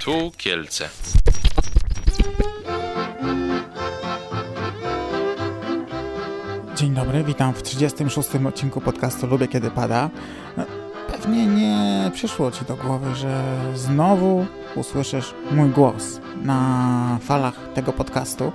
Tu Kielce. Dzień dobry, witam w 36. odcinku podcastu Lubię Kiedy Pada. No, Pewnie nie przyszło Ci do głowy, że znowu usłyszysz mój głos na falach tego podcastu,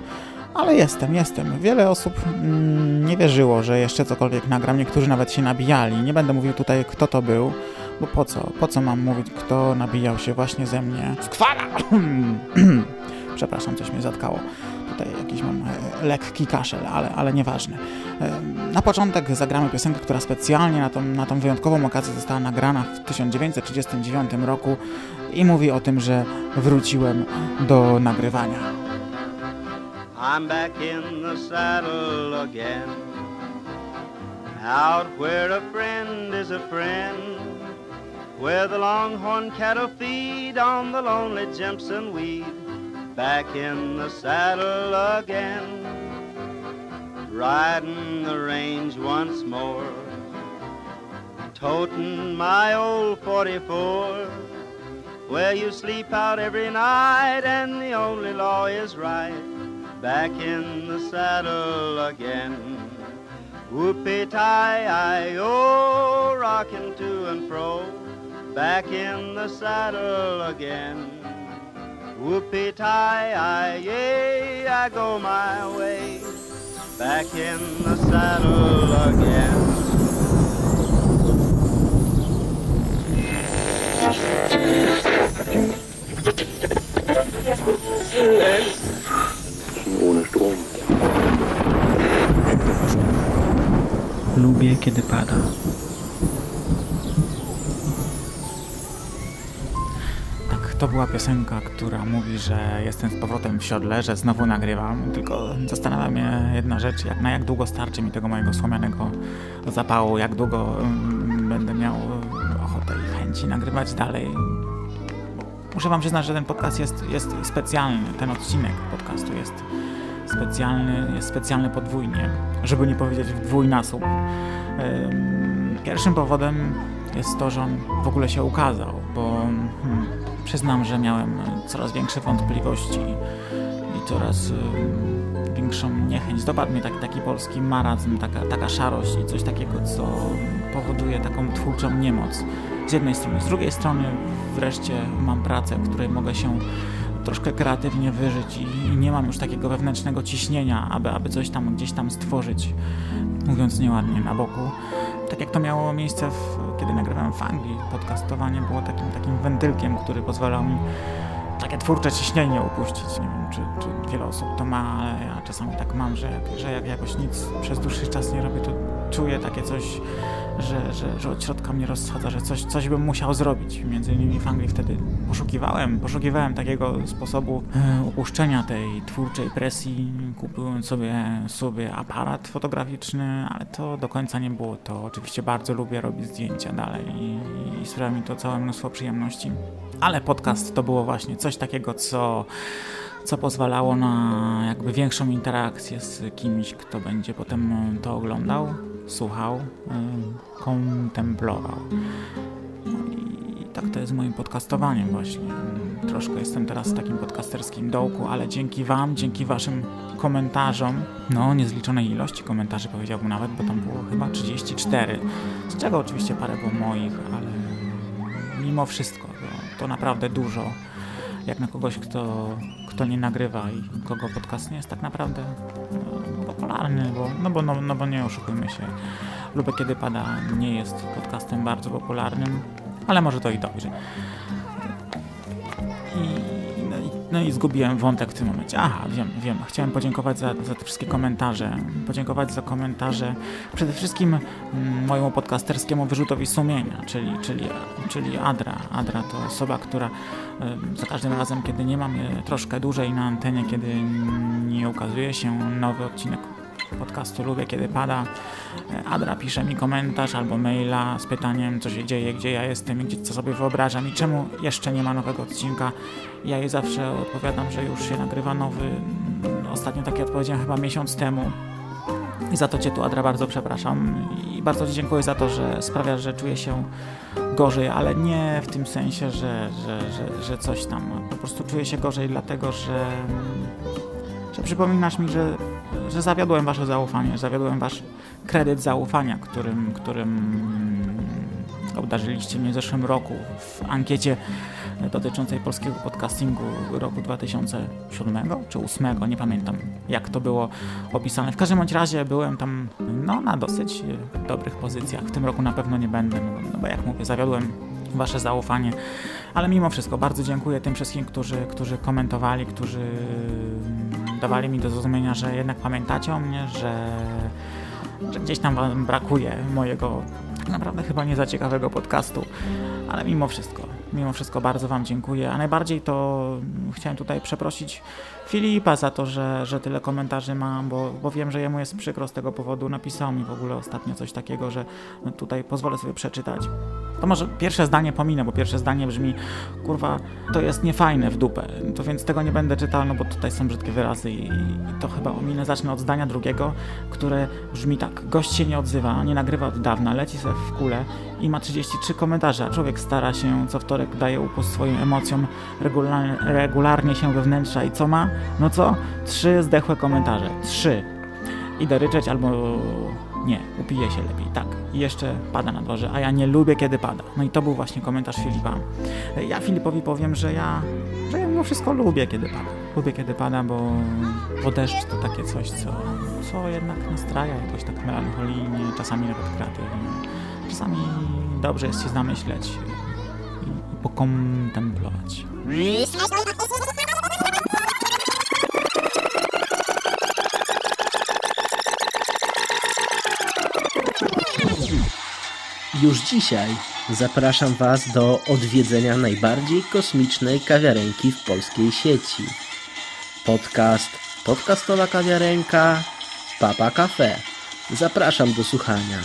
ale jestem, jestem. Wiele osób mm, nie wierzyło, że jeszcze cokolwiek nagram, niektórzy nawet się nabijali. Nie będę mówił tutaj, kto to był, bo po co? Po co mam mówić, kto nabijał się właśnie ze mnie? Skwala! Przepraszam, coś mnie zatkało. Tutaj jakiś mam e, lekki kaszel, ale, ale nieważne. E, Na początek zagramy piosenkę, która specjalnie na tą, na tą wyjątkową okazję została nagrana w 1939 roku i mówi o tym, że wróciłem do nagrywania. I'm back in the saddle again. Out where a friend is a friend. Where the longhorn cattle feed on the lonely Jimson weed. Back in the saddle again. Riding the range once more. Toting my old 44. Where you sleep out every night and the only law is right back in the saddle again. Whoopie tie I oh, rocking to and fro, back in the saddle again. Whoopie tie I yay, I go my way, back in the saddle again. Lubię, kiedy pada. Tak, to była piosenka, która mówi, że jestem z powrotem w siodle, że znowu nagrywam, tylko zastanawia mnie jedna rzecz, jak, na jak długo starczy mi tego mojego słomianego zapału, jak długo mm, będę miał e, ochotę i chęci nagrywać dalej. Muszę wam przyznać, że ten podcast jest, jest specjalny, ten odcinek podcastu jest specjalny, jest specjalny podwójnie, żeby nie powiedzieć w dwójnasób. Ym, Pierwszym powodem jest to, że on w ogóle się ukazał, bo hmm, przyznam, że miałem coraz większe wątpliwości i coraz ym, większą niechęć. Dopadł mnie taki, taki polski marazm, taka, taka szarość i coś takiego, co powoduje taką twórczą niemoc. Z jednej strony. Z drugiej strony wreszcie mam pracę, w której mogę się troszkę kreatywnie wyżyć i, nie mam już takiego wewnętrznego ciśnienia, aby, aby coś tam gdzieś tam stworzyć, mówiąc nieładnie, na boku. Tak jak to miało miejsce, w, kiedy nagrywałem w Anglii, podcastowanie było takim, takim wentylkiem, który pozwalał mi takie twórcze ciśnienie upuścić. Nie wiem, czy, czy wiele osób to ma, ale ja czasami tak mam, że, że jak jakoś nic przez dłuższy czas nie robię, to czuję takie coś, że, że, że od środka mnie rozsadza, że coś, coś bym musiał zrobić. Między innymi w Anglii wtedy poszukiwałem, poszukiwałem takiego sposobu e, upuszczenia tej twórczej presji, kupując sobie, sobie aparat fotograficzny, ale to do końca nie było to. Oczywiście bardzo lubię robić zdjęcia dalej i, i sprawia mi to całe mnóstwo przyjemności. Ale podcast to było właśnie coś takiego, co co pozwalało na jakby większą interakcję z kimś, kto będzie potem to oglądał, słuchał, kontemplował. No i tak to jest moim podcastowaniem właśnie. Troszkę jestem teraz w takim podcasterskim dołku, ale dzięki Wam, dzięki Waszym komentarzom, no niezliczonej ilości komentarzy powiedziałbym nawet, bo tam było chyba 34, z czego oczywiście parę było moich, ale mimo wszystko to, to naprawdę dużo jak na kogoś, kto, kto nie nagrywa i kogo podcast nie jest tak naprawdę no, popularny, bo, no, bo, no, no bo nie oszukujmy się. Lubię Kiedy Pada nie jest podcastem bardzo popularnym, ale może to i dobrze. I, no, i, zgubiłem wątek w tym momencie. Aha, wiem, wiem. Chciałem podziękować za, za te wszystkie komentarze. Podziękować za komentarze przede wszystkim mm, mojemu podcasterskiemu wyrzutowi sumienia, czyli, czyli, czyli Adra. Adra to osoba, która za każdym razem, kiedy nie mam troszkę dłużej na antenie, kiedy nie ukazuje się nowy odcinek podcastu Lubię Kiedy Pada, e, Adra pisze mi komentarz albo maila z pytaniem, co się dzieje, gdzie ja jestem i co sobie wyobrażam i czemu jeszcze nie ma nowego odcinka. Ja jej zawsze odpowiadam, że już się nagrywa nowy. Ostatnio taki odpowiedziałem chyba miesiąc temu. I za to Cię tu, Adra, bardzo przepraszam i bardzo Ci dziękuję za to, że sprawia, że czuję się gorzej, ale nie w tym sensie, że, że, że, że coś tam. Po prostu czuję się gorzej, dlatego że, że przypominasz mi, że, że zawiodłem Wasze zaufanie, zawiodłem Wasz kredyt zaufania, którym, którym obdarzyliście mnie w zeszłym roku w ankiecie dotyczącej polskiego podcastingu roku 2007 czy 2008, nie pamiętam jak to było opisane. W każdym bądź razie byłem tam no, na dosyć dobrych pozycjach. W tym roku na pewno nie będę, no, no bo jak mówię, zawiodłem Wasze zaufanie. Ale mimo wszystko bardzo dziękuję tym wszystkim, którzy, którzy komentowali, którzy dawali mi do zrozumienia, że jednak pamiętacie o mnie, że, że gdzieś tam Wam brakuje mojego tak naprawdę chyba nie za ciekawego podcastu, ale mimo wszystko, mimo wszystko bardzo Wam dziękuję, a najbardziej to chciałem tutaj przeprosić Filipa za to, że, że tyle komentarzy mam, bo, bo wiem, że jemu jest przykro z tego powodu. Napisał mi w ogóle ostatnio coś takiego, że no tutaj pozwolę sobie przeczytać. To może pierwsze zdanie pominę, bo pierwsze zdanie brzmi kurwa, to jest niefajne w dupę. To więc tego nie będę czytał, no bo tutaj są brzydkie wyrazy i, i to chyba ominę. Zacznę od zdania drugiego, które brzmi tak. Gość się nie odzywa, nie nagrywa od dawna, leci sobie w kule i ma 33 komentarze, a człowiek stara się co wtorek daje upust swoim emocjom, regularnie, regularnie się wewnętrza i co ma? No co? Trzy zdechłe komentarze. Trzy. Idę ryczeć albo nie, upiję się lepiej. Tak. I jeszcze pada na dworze, a ja nie lubię, kiedy pada. No i to był właśnie komentarz Filipa. Ja Filipowi powiem, że ja, że ja mimo wszystko lubię, kiedy pada. Lubię, kiedy pada, bo, bo deszcz to takie coś, co, co jednak nastraja jakoś tak melancholijnie, czasami nawet kreatywnie. Czasami dobrze jest się zamyśleć pokontemplować. Już dzisiaj zapraszam Was do odwiedzenia najbardziej kosmicznej kawiarenki w polskiej sieci. Podcast Podcastowa Kawiarenka Papa Cafe. Zapraszam do słuchania.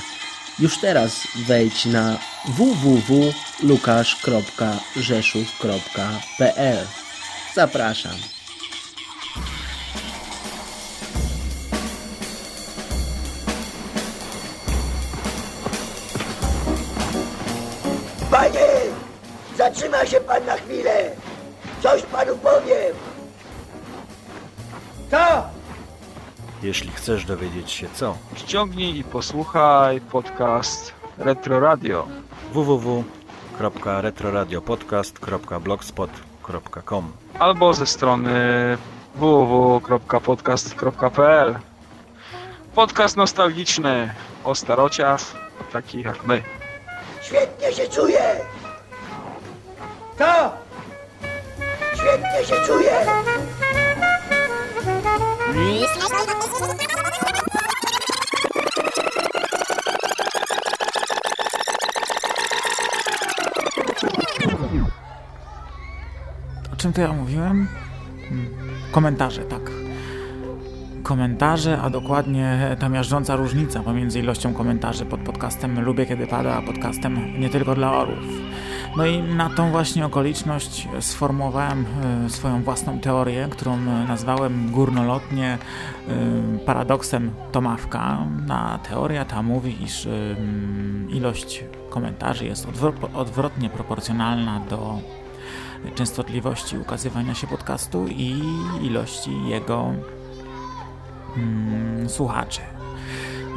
Już teraz wejdź na www.lukasz.rzeszów.pl Zapraszam. Panie! Zatrzyma się pan na chwilę! Coś panu powiem! Co? Jeśli chcesz dowiedzieć się co, Ściągnij i posłuchaj podcast Retro Radio. www.retroradiopodcast.blogspot.com albo ze strony www.podcast.pl Podcast nostalgiczny o starociach, takich jak my. Świetnie się czuję! Co? Świetnie się czuję! Czym to ja mówiłem? Hmm, Komentarze, tak. Komentarze, a dokładnie ta miażdżąca różnica pomiędzy ilością komentarzy pod podcastem Lubię Kiedy Pada, a podcastem nie tylko dla orów. No i na tą właśnie okoliczność sformułowałem e, swoją własną teorię, którą nazwałem górnolotnie e, paradoksem Tomawka. A teoria ta mówi, iż e, ilość komentarzy jest odwro- odwrotnie proporcjonalna do częstotliwości ukazywania się podcastu i ilości jego mm, słuchaczy.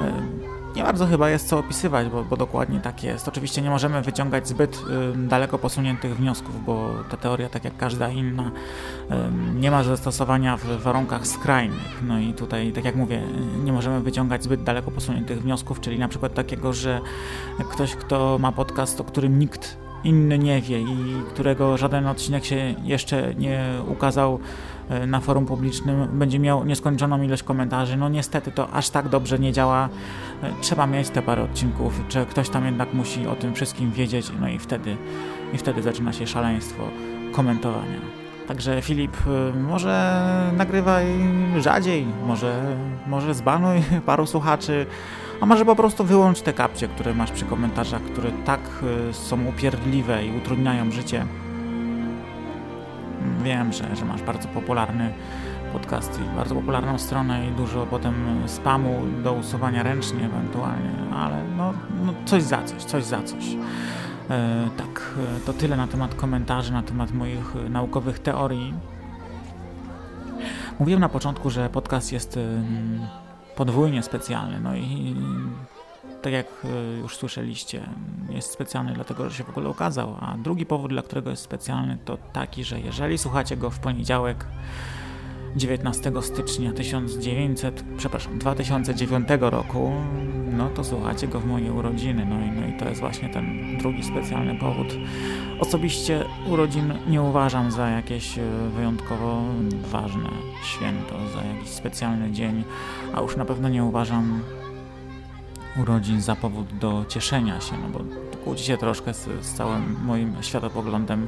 Y, Nie bardzo chyba jest co opisywać, bo, bo dokładnie tak jest. Oczywiście nie możemy wyciągać zbyt y, daleko posuniętych wniosków, bo ta teoria, tak jak każda inna, y, nie ma zastosowania w warunkach skrajnych. No i tutaj, tak jak mówię, nie możemy wyciągać zbyt daleko posuniętych wniosków, czyli na przykład takiego, że ktoś, kto ma podcast, o którym nikt inny nie wie i którego żaden odcinek się jeszcze nie ukazał e, na forum publicznym, będzie miał nieskończoną ilość komentarzy. No niestety to aż tak dobrze nie działa. E, Trzeba mieć te parę odcinków, że ktoś tam jednak musi o tym wszystkim wiedzieć, no i wtedy, i wtedy zaczyna się szaleństwo komentowania. Także Filip, e, może nagrywaj rzadziej, może, może zbanuj paru słuchaczy, a może po prostu wyłącz te kapcie, które masz przy komentarzach, które tak y, są upierdliwe i utrudniają życie. Wiem, że, że masz bardzo popularny Podcast i bardzo popularną stronę i dużo potem spamu do usuwania ręcznie ewentualnie, ale no, no coś za coś, coś za coś. E, tak, to tyle na temat komentarzy, na temat moich naukowych teorii. Mówiłem na początku, że podcast jest podwójnie specjalny, no i tak jak e, już słyszeliście, jest specjalny dlatego, że się w ogóle ukazał, a drugi powód, dla którego jest specjalny, to taki, że jeżeli słuchacie go w poniedziałek 19 stycznia 1900, przepraszam, 2009 roku, no to słuchacie go w moje urodziny, no i, no i to jest właśnie ten drugi specjalny powód. Osobiście urodzin nie uważam za jakieś e, wyjątkowo ważne święto, za jakiś specjalny dzień, a już na pewno nie uważam urodzin za powód do cieszenia się, no bo kłóci się troszkę z, z całym moim światopoglądem.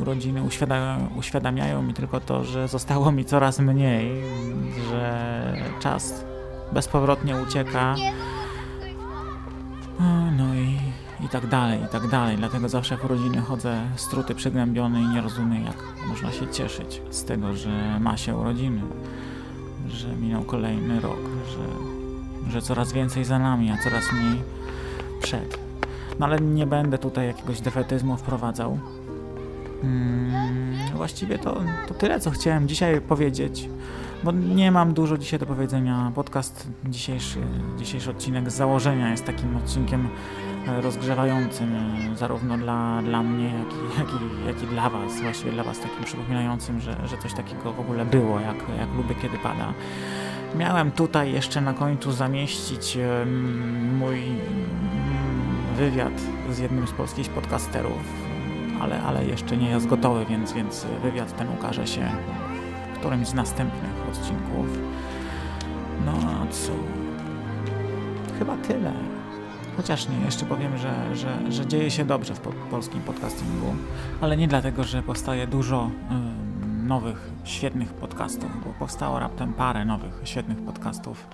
Urodziny uświadamiają, uświadamiają mi tylko to, że zostało mi coraz mniej, że czas bezpowrotnie ucieka. No i, i tak dalej, i tak dalej. Dlatego zawsze w urodziny chodzę struty, przygnębiony i nie rozumiem, jak można się cieszyć z tego, że ma się urodziny, że minął kolejny rok, że że coraz więcej za nami, a coraz mniej przed. No ale nie będę tutaj jakiegoś defetyzmu wprowadzał. Hmm, właściwie to, to tyle, co chciałem dzisiaj powiedzieć, bo nie mam dużo dzisiaj do powiedzenia. Podcast dzisiejszy, dzisiejszy odcinek z założenia jest takim odcinkiem e, rozgrzewającym e, zarówno dla, dla mnie, jak i, jak, i, jak i dla Was, właściwie dla Was takim przypominającym, że, że coś takiego w ogóle było, jak, jak lubię kiedy pada. Miałem tutaj jeszcze na końcu zamieścić mój wywiad z jednym z polskich podcasterów, ale, ale jeszcze nie jest gotowy, więc, więc wywiad ten ukaże się w którymś z następnych odcinków. No a co? Chyba tyle. Chociaż nie, jeszcze powiem, że, że, że dzieje się dobrze w po polskim podcastingu, ale nie dlatego, że powstaje dużo nowych, świetnych podcastów, bo powstało raptem parę nowych, świetnych podcastów.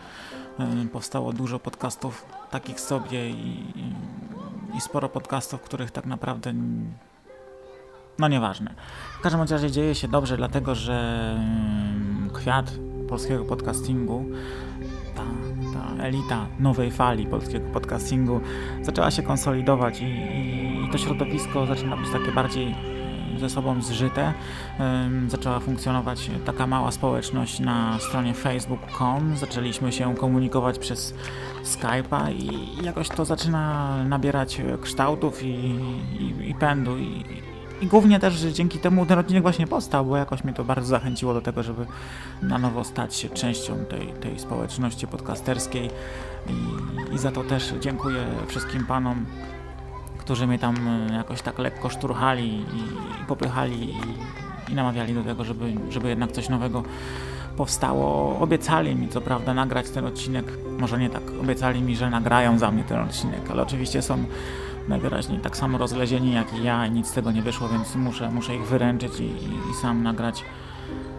Y, powstało dużo podcastów takich sobie i, i, i sporo podcastów, których tak naprawdę no nieważne. W każdym razie dzieje się dobrze, dlatego że mm, kwiat polskiego podcastingu, ta, ta elita nowej fali polskiego podcastingu zaczęła się konsolidować i, i, to środowisko zaczyna być takie bardziej ze sobą zżyte. Zaczęła funkcjonować taka mała społeczność na stronie facebook.com. Zaczęliśmy się komunikować przez Skype'a i jakoś to zaczyna nabierać kształtów i, i, i pędu. I, i głównie też że dzięki temu ten odcinek właśnie powstał, bo jakoś mnie to bardzo zachęciło do tego, żeby na nowo stać się częścią tej, tej społeczności podcasterskiej. I, I za to też dziękuję wszystkim panom którzy mnie tam e, jakoś tak lekko szturchali i, i popychali i, i, namawiali do tego, żeby, żeby jednak coś nowego powstało. Obiecali mi co prawda nagrać ten odcinek, może nie tak, obiecali mi, że nagrają za mnie ten odcinek, ale oczywiście są najwyraźniej tak samo rozlezieni jak i ja i nic z tego nie wyszło, więc muszę, muszę ich wyręczyć i, i sam nagrać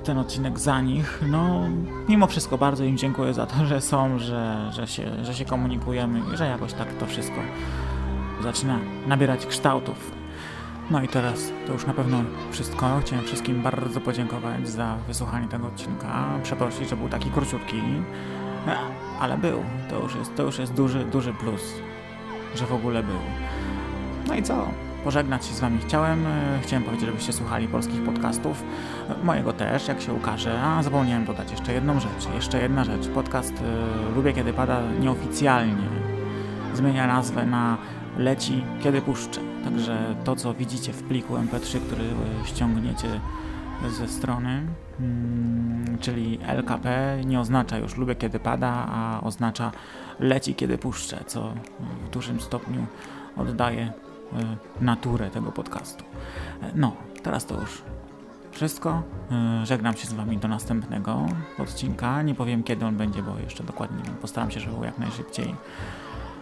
ten odcinek za nich. No, mimo wszystko bardzo im dziękuję za to, że są, że, że, się, że się komunikujemy i że jakoś tak to wszystko zaczyna nabierać kształtów. No i teraz to już na pewno wszystko. Chciałem wszystkim bardzo podziękować za wysłuchanie tego odcinka. Przeprosić, że był taki króciutki, ale był. To już jest, to już jest duży, duży plus, że w ogóle był. No i co? Pożegnać się z Wami chciałem. Chciałem powiedzieć, żebyście słuchali polskich podcastów. Mojego też, jak się ukaże. A zapomniałem dodać jeszcze jedną rzecz. Jeszcze jedna rzecz. Podcast y, Lubię Kiedy Pada nieoficjalnie zmienia nazwę na leci, kiedy puszczę. Także to, co widzicie w pliku MP3, który ściągniecie ze strony, hmm, czyli LKP, nie oznacza już lubię, kiedy pada, a oznacza leci, kiedy puszczę, co w dużym stopniu oddaje e, naturę tego podcastu. E, no, teraz to już wszystko. E, żegnam się z Wami do następnego odcinka. Nie powiem kiedy on będzie, bo jeszcze dokładnie nie. Postaram się, żeby było jak najszybciej.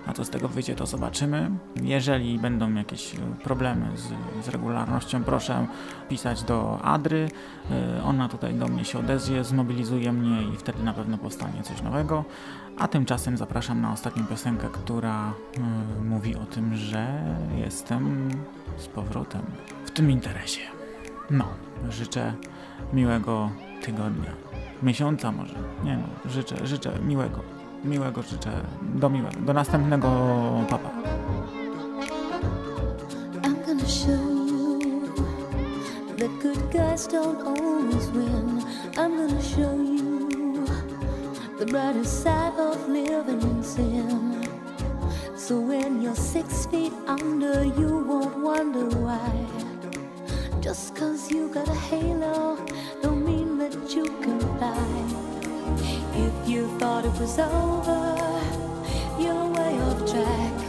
A co z tego wyjdzie, to zobaczymy. Jeżeli będą jakieś e, problemy z, z regularnością, proszę pisać do Adry. E, ona tutaj do mnie się odezwie, zmobilizuje mnie i wtedy na pewno powstanie coś nowego. A tymczasem zapraszam na ostatnią piosenkę, która y, mówi o tym, że jestem z powrotem w tym interesie. No, życzę miłego tygodnia, miesiąca może. Nie no, życzę, życzę miłego, miłego życzę, do miłego, do następnego papa. I'm gonna show you that good guys don't always win. I'm gonna show you the brighter side of living in sin. So when you're six feet under, you won't wonder why. Just cause you got a halo, don't mean that you can fly. If you thought it was over, you're way off track.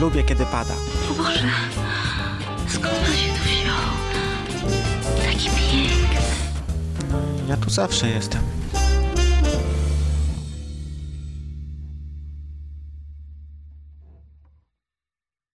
Lubię Kiedy Pada. O Boże, skąd pan się tu wziął? Taki piękny. Ja tu zawsze jestem.